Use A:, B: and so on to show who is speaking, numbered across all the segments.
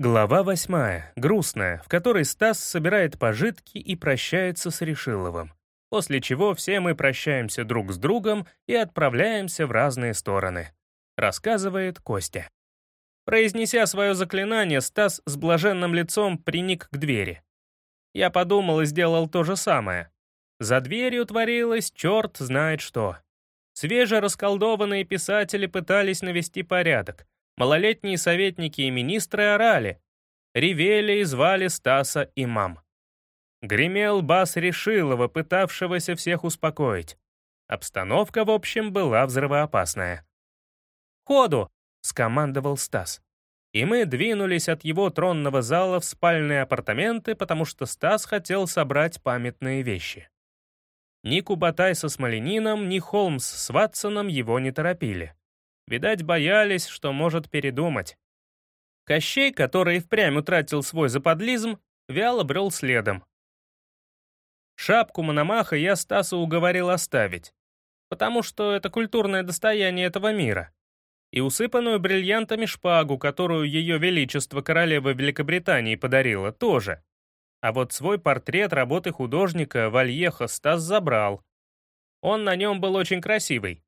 A: Глава восьмая, грустная, в которой Стас собирает пожитки и прощается с Решиловым. После чего все мы прощаемся друг с другом и отправляемся в разные стороны. Рассказывает Костя. Произнеся свое заклинание, Стас с блаженным лицом приник к двери. Я подумал и сделал то же самое. За дверью творилось черт знает что. Свежерасколдованные писатели пытались навести порядок, Малолетние советники и министры орали, ревели и звали Стаса имам. Гремел бас Решилова, пытавшегося всех успокоить. Обстановка, в общем, была взрывоопасная. «Ходу!» — скомандовал Стас. И мы двинулись от его тронного зала в спальные апартаменты, потому что Стас хотел собрать памятные вещи. Ни Кубатай со Смоленином, ни Холмс с Ватсоном его не торопили. Видать, боялись, что может передумать. Кощей, который впрямь утратил свой западлизм, вяло брел следом. Шапку Мономаха я Стаса уговорил оставить, потому что это культурное достояние этого мира. И усыпанную бриллиантами шпагу, которую ее величество королева Великобритании подарила, тоже. А вот свой портрет работы художника Вальеха Стас забрал. Он на нем был очень красивый.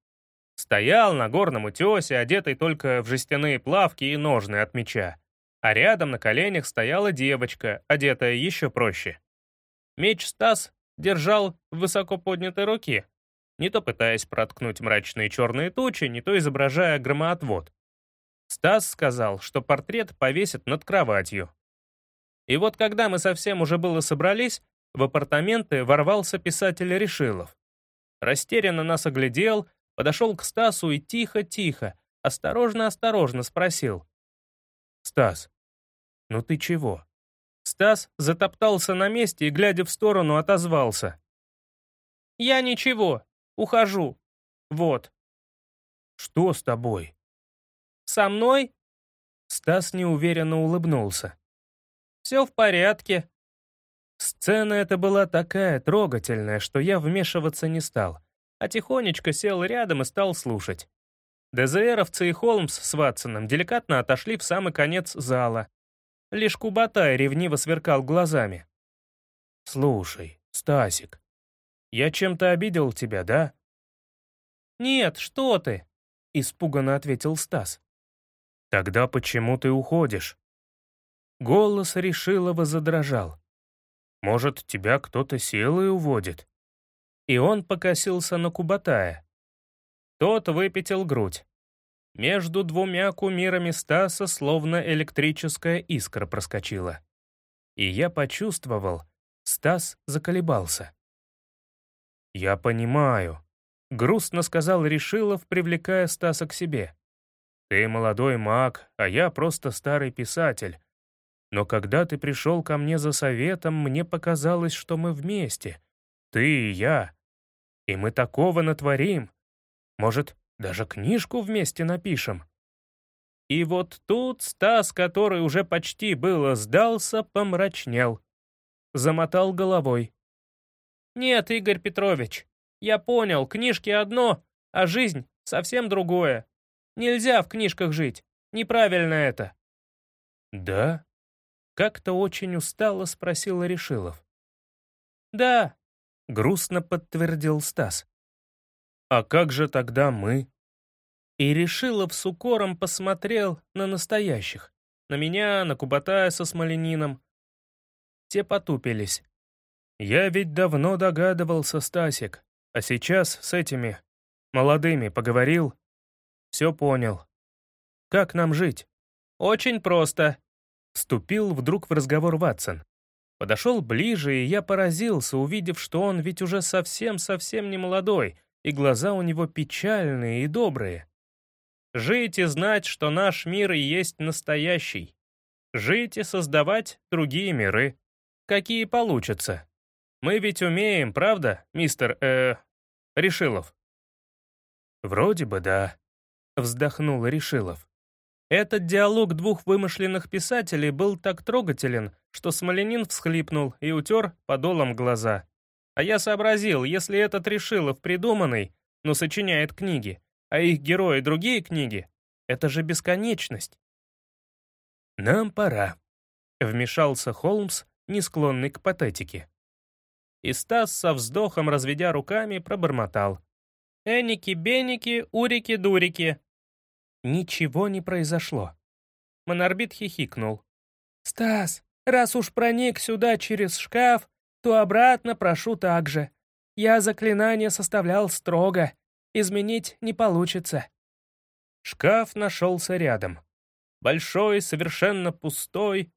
A: Стоял на горном утесе, одетый только в жестяные плавки и ножны от меча. А рядом на коленях стояла девочка, одетая еще проще. Меч Стас держал в высоко поднятой руке, не то пытаясь проткнуть мрачные черные тучи, не то изображая громоотвод. Стас сказал, что портрет повесят над кроватью. И вот когда мы совсем уже было собрались, в апартаменты ворвался писатель Решилов. Растерянно нас оглядел, подошел к Стасу и тихо-тихо, осторожно-осторожно спросил. «Стас, ну ты чего?» Стас затоптался на месте и, глядя в сторону, отозвался. «Я ничего, ухожу. Вот». «Что с тобой?» «Со мной?» Стас неуверенно улыбнулся. «Все в порядке». Сцена эта была такая трогательная, что я вмешиваться не стал а тихонечко сел рядом и стал слушать. ДЗРовцы и Холмс с Ватсоном деликатно отошли в самый конец зала. Лишь Кубатай ревниво сверкал глазами. «Слушай, Стасик, я чем-то обидел тебя, да?» «Нет, что ты!» — испуганно ответил Стас. «Тогда почему ты уходишь?» Голос Решилова задрожал. «Может, тебя кто-то силой уводит?» И он покосился на Кубатая. Тот выпятил грудь. Между двумя кумирами Стаса словно электрическая искра проскочила. И я почувствовал, Стас заколебался. «Я понимаю», — грустно сказал Решилов, привлекая Стаса к себе. «Ты молодой маг, а я просто старый писатель. Но когда ты пришел ко мне за советом, мне показалось, что мы вместе. Ты и я. И мы такого натворим. Может, даже книжку вместе напишем. И вот тут Стас, который уже почти было сдался, помрачнел. Замотал головой. «Нет, Игорь Петрович, я понял, книжки одно, а жизнь совсем другое. Нельзя в книжках жить, неправильно это». «Да?» — как-то очень устало спросил Решилов. «Да, грустно подтвердил Стас. «А как же тогда мы?» И Решилов с укором посмотрел на настоящих. На меня, на Кубатая со Смоленином. Те потупились. «Я ведь давно догадывался, Стасик, а сейчас с этими молодыми поговорил. Все понял. Как нам жить?» «Очень просто», — вступил вдруг в разговор Ватсон. Подошел ближе, и я поразился, увидев, что он ведь уже совсем-совсем не молодой, и глаза у него печальные и добрые. Жить и знать, что наш мир и есть настоящий. Жить и создавать другие миры. Какие получатся. Мы ведь умеем, правда, мистер, э, Решилов? Вроде бы да, вздохнул Решилов. Этот диалог двух вымышленных писателей был так трогателен, что Смоленин всхлипнул и утер подолом глаза. А я сообразил, если этот Решилов придуманный, но сочиняет книги, а их герои другие книги, это же бесконечность. «Нам пора», — вмешался Холмс, не склонный к патетике. И Стас со вздохом, разведя руками, пробормотал. «Эники-беники, урики-дурики». Ничего не произошло. Монорбит хихикнул. «Стас, раз уж проник сюда через шкаф, то обратно прошу так же. Я заклинание составлял строго. Изменить не получится». Шкаф нашелся рядом. Большой, совершенно пустой.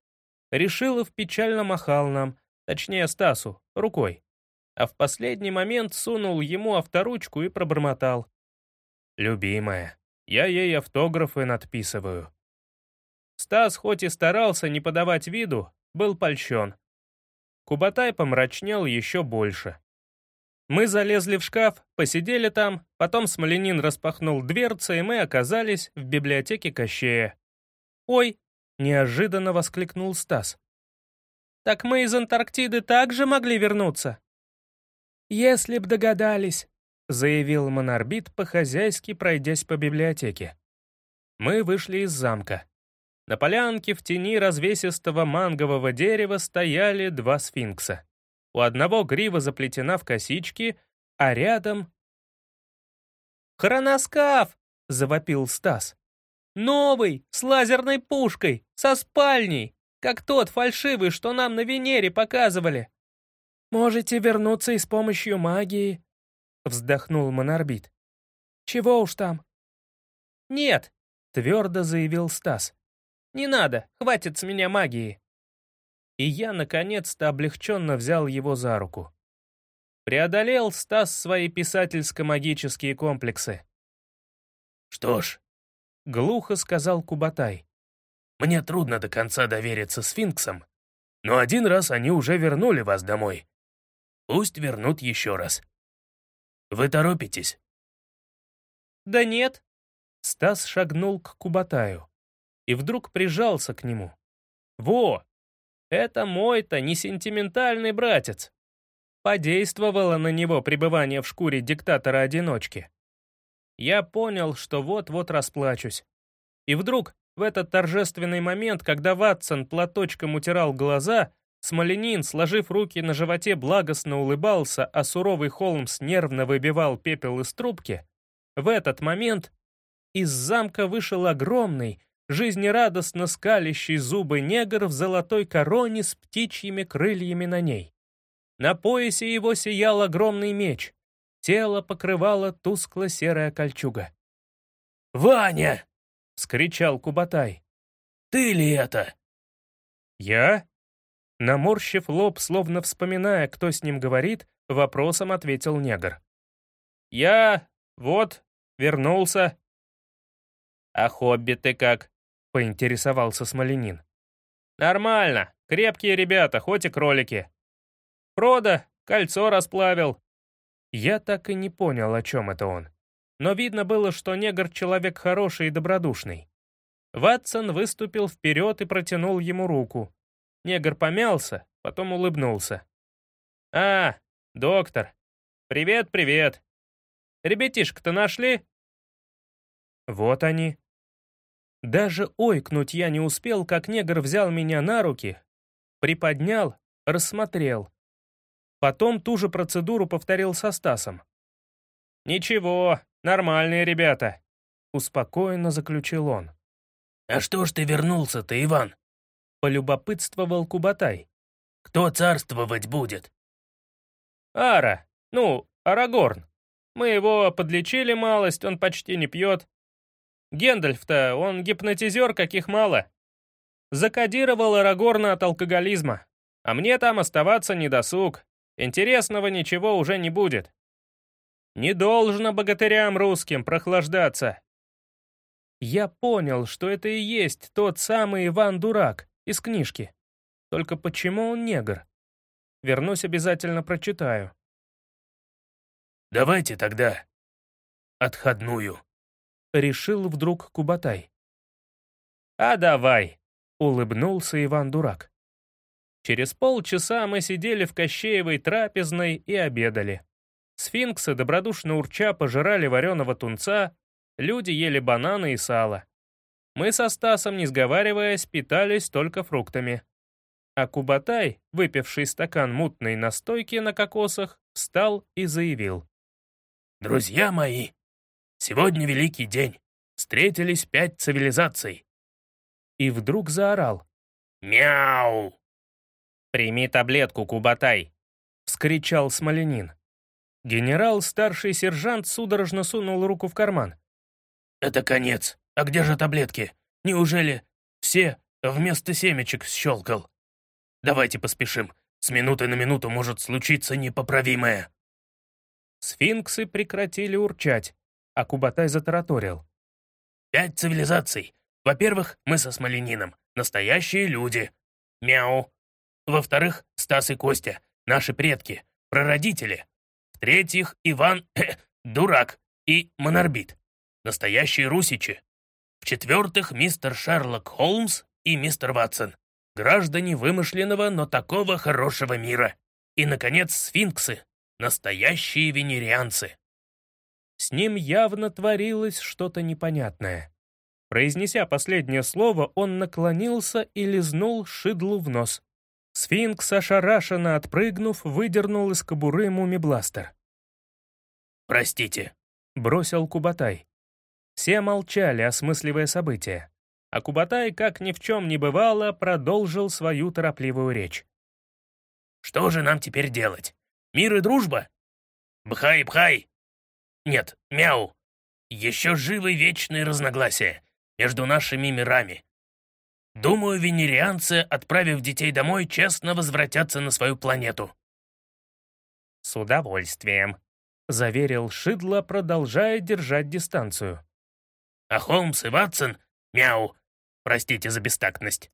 A: Решилов печально махал нам, точнее Стасу, рукой. А в последний момент сунул ему авторучку и пробормотал. «Любимая, я ей автографы надписываю». Стас хоть и старался не подавать виду, был польщен. Кубатай помрачнел еще больше. Мы залезли в шкаф, посидели там, потом Смоленин распахнул дверцы, и мы оказались в библиотеке Кощея. «Ой!» — неожиданно воскликнул Стас. «Так мы из Антарктиды также могли вернуться?» «Если б догадались», — заявил Монорбит, по-хозяйски пройдясь по библиотеке. Мы вышли из замка. На полянке в тени развесистого мангового дерева стояли два сфинкса. У одного грива заплетена в косички, а рядом... «Хроноскаф!» — завопил Стас. Новый, с лазерной пушкой, со спальней, как тот фальшивый, что нам на Венере показывали. Можете вернуться и с помощью магии, вздохнул Монорбит. Чего уж там? Нет, твердо заявил Стас. Не надо, хватит с меня магии. И я наконец-то облегченно взял его за руку. Преодолел Стас свои писательско-магические комплексы.
B: Что ж, — глухо сказал Кубатай. «Мне трудно до конца довериться сфинксам, но один раз они уже вернули вас домой. Пусть вернут еще раз. Вы торопитесь?»
A: «Да нет». Стас шагнул к Кубатаю и вдруг прижался к нему. «Во! Это мой-то не сентиментальный братец!» Подействовало на него пребывание в шкуре диктатора-одиночки. Я понял, что вот-вот расплачусь. И вдруг, в этот торжественный момент, когда Ватсон платочком утирал глаза, Смоленин, сложив руки на животе, благостно улыбался, а суровый Холмс нервно выбивал пепел из трубки, в этот момент из замка вышел огромный, жизнерадостно скалящий зубы негр в золотой короне с птичьими крыльями на ней. На поясе его сиял огромный меч, Тело покрывала тускло-серая кольчуга.
B: «Ваня!»
A: — скричал Кубатай.
B: «Ты ли это?»
A: «Я?» Наморщив лоб, словно вспоминая, кто с ним говорит, вопросом ответил негр. «Я... вот, вернулся». «А хобби ты как?» — поинтересовался Смоленин. «Нормально, крепкие ребята, хоть и кролики. Прода, кольцо расплавил, я так и не понял, о чем это он. Но видно было, что негр человек хороший и добродушный. Ватсон выступил вперед и протянул ему руку. Негр помялся, потом улыбнулся. «А, доктор. Привет-привет. Ребятишек-то нашли?» Вот они. Даже ойкнуть я не успел, как негр взял меня на руки, приподнял, рассмотрел. Потом ту же процедуру повторил со Стасом. «Ничего, нормальные ребята», — успокоенно заключил он.
B: «А что ж ты вернулся-то, Иван?» — полюбопытствовал Кубатай. «Кто царствовать будет?»
A: «Ара, ну, Арагорн. Мы его подлечили малость, он почти не пьет. Гендальф-то, он гипнотизер, каких мало. Закодировал Арагорна от алкоголизма. А мне там оставаться не досуг. Интересного ничего уже не будет. Не должно богатырям русским прохлаждаться. Я понял, что это и есть тот самый Иван-дурак из книжки. Только почему он негр? Вернусь, обязательно прочитаю.
B: «Давайте тогда отходную», — решил вдруг Кубатай.
A: «А давай», — улыбнулся Иван-дурак. Через полчаса мы сидели в Кощеевой трапезной и обедали. Сфинксы добродушно урча пожирали вареного тунца, люди ели бананы и сало. Мы со Стасом, не сговариваясь, питались только фруктами. А Кубатай, выпивший стакан мутной настойки на кокосах, встал и заявил.
B: «Друзья мои, сегодня великий день. Встретились пять цивилизаций».
A: И вдруг заорал.
B: «Мяу!»
A: «Прими таблетку, Кубатай!» — вскричал Смоленин. Генерал, старший сержант, судорожно сунул руку в карман.
B: «Это конец. А где же таблетки? Неужели все вместо семечек щелкал? Давайте поспешим. С минуты на минуту может случиться непоправимое».
A: Сфинксы прекратили урчать, а Кубатай затараторил.
B: «Пять цивилизаций. Во-первых, мы со Смоленином. Настоящие люди. Мяу. Во-вторых, Стас и Костя. Наши предки. Прародители. В-третьих, Иван... дурак. И Монорбит. Настоящие русичи. В-четвертых, мистер Шерлок Холмс и мистер Ватсон. Граждане вымышленного, но такого хорошего мира. И, наконец, сфинксы. Настоящие венерианцы.
A: С ним явно творилось что-то непонятное. Произнеся последнее слово, он наклонился и лизнул Шидлу в нос. Сфинкс, ошарашенно отпрыгнув, выдернул из кобуры мумибластер.
B: «Простите», —
A: бросил Кубатай. Все молчали, осмысливая события. А Кубатай, как ни в чем не бывало, продолжил свою торопливую речь.
B: «Что же нам теперь делать? Мир и дружба? Бхай-бхай! Нет, мяу! Еще живы вечные разногласия между нашими мирами. Думаю, венерианцы, отправив детей домой, честно возвратятся на свою планету».
A: «С удовольствием», — заверил Шидло, продолжая держать дистанцию.
B: «А Холмс и Ватсон — мяу! Простите за бестактность».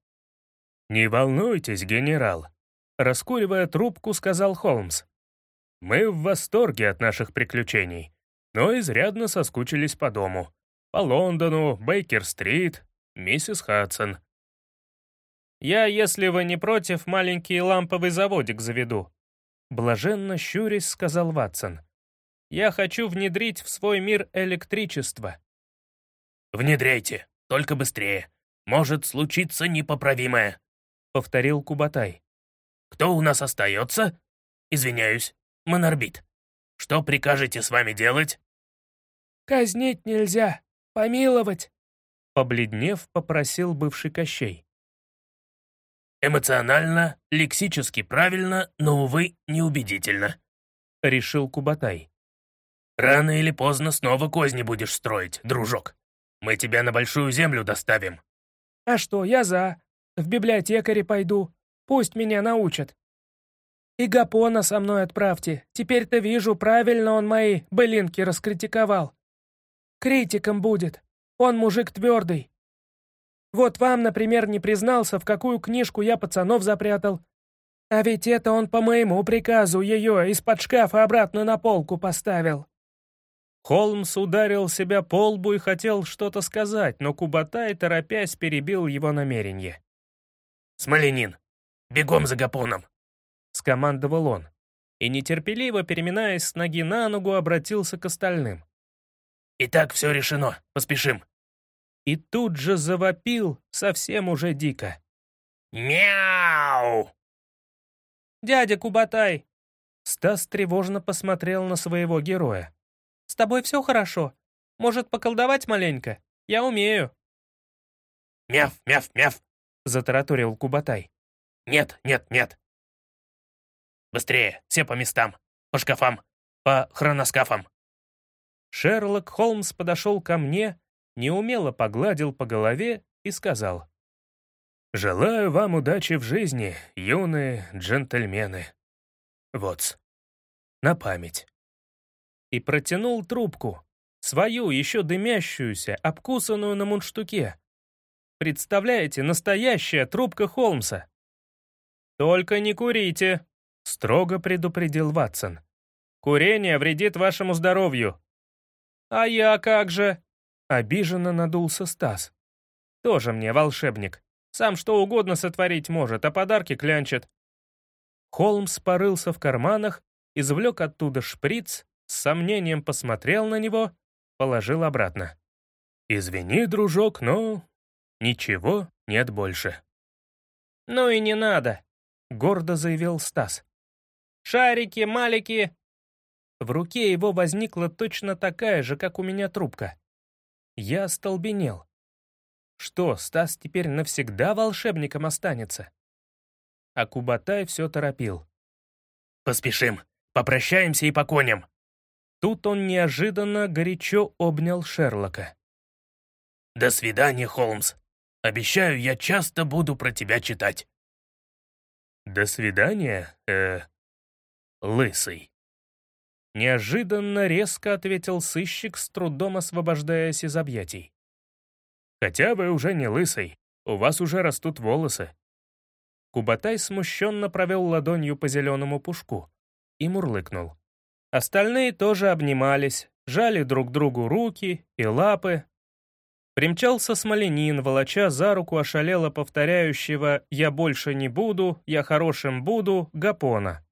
A: «Не волнуйтесь, генерал», — раскуривая трубку, сказал Холмс. «Мы в восторге от наших приключений, но изрядно соскучились по дому по Лондону, Бейкер-стрит, миссис Хадсон. Я, если вы не против, маленький ламповый заводик заведу. Блаженно щурясь, сказал Ватсон. Я хочу внедрить в свой мир электричество.
B: Внедряйте, только быстрее. Может случиться непоправимое, повторил Кубатай. Кто у нас остается? Извиняюсь, Монорбит. Что прикажете с вами делать?
C: Казнить нельзя, Помиловать!»
A: Побледнев, попросил бывший Кощей.
B: «Эмоционально, лексически правильно, но, увы, неубедительно», — решил Кубатай. «Рано или поздно снова козни будешь строить, дружок. Мы тебя на большую землю доставим».
C: «А что, я за. В библиотекаре пойду. Пусть меня научат. И Гапона со мной отправьте. Теперь-то вижу, правильно он мои былинки раскритиковал. Критиком будет. Он мужик твердый. Вот вам, например, не признался, в какую книжку я пацанов запрятал. А ведь это он по моему приказу ее из-под шкафа обратно на полку поставил.
A: Холмс ударил себя по лбу и хотел что-то сказать, но Кубатай, торопясь, перебил его намерение.
B: «Смоленин, бегом за Гапоном!»
A: — скомандовал он. И нетерпеливо, переминаясь с ноги на ногу, обратился к остальным.
B: «Итак, все решено. Поспешим».
A: И тут же завопил, совсем уже дико.
B: «Мяу!»
C: «Дядя Кубатай!»
A: Стас тревожно посмотрел на своего героя.
C: «С тобой все хорошо? Может, поколдовать маленько? Я умею».
B: «Мяв, мяв, мяв!»
A: — затараторил Кубатай.
B: «Нет, нет, нет!» «Быстрее, все по местам, по шкафам, по хроноскафам!»
A: Шерлок Холмс подошел ко мне, неумело погладил по голове и сказал. «Желаю вам удачи в жизни, юные джентльмены. Вот, на память». И протянул трубку, свою, еще дымящуюся, обкусанную на мундштуке. Представляете, настоящая трубка Холмса. «Только не курите», — строго предупредил Ватсон. «Курение вредит вашему здоровью, «А я как же?» Обиженно надулся Стас. «Тоже мне волшебник. Сам что угодно сотворить может, а подарки клянчит». Холмс порылся в карманах, извлек оттуда шприц, с сомнением посмотрел на него, положил обратно. «Извини, дружок, но Ничего нет больше.
C: «Ну и не надо», — гордо заявил Стас. «Шарики, малики!»
A: В руке его возникла точно такая же, как у меня трубка. Я остолбенел. Что, Стас теперь навсегда волшебником останется? А Кубатай все торопил.
B: «Поспешим, попрощаемся и по коням!»
A: Тут он неожиданно горячо обнял Шерлока.
B: «До свидания, Холмс. Обещаю, я часто буду про тебя читать».
A: «До свидания, э... лысый». Неожиданно резко ответил сыщик, с трудом освобождаясь из объятий. «Хотя вы уже не лысый, у вас уже растут волосы». Кубатай смущенно провел ладонью по зеленому пушку и мурлыкнул. Остальные тоже обнимались, жали друг другу руки и лапы, Примчался Смоленин, волоча за руку ошалело повторяющего «Я больше не буду, я хорошим буду» Гапона.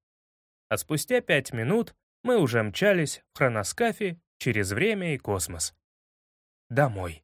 A: А спустя пять минут мы уже мчались в хроноскафе через время и космос. Домой.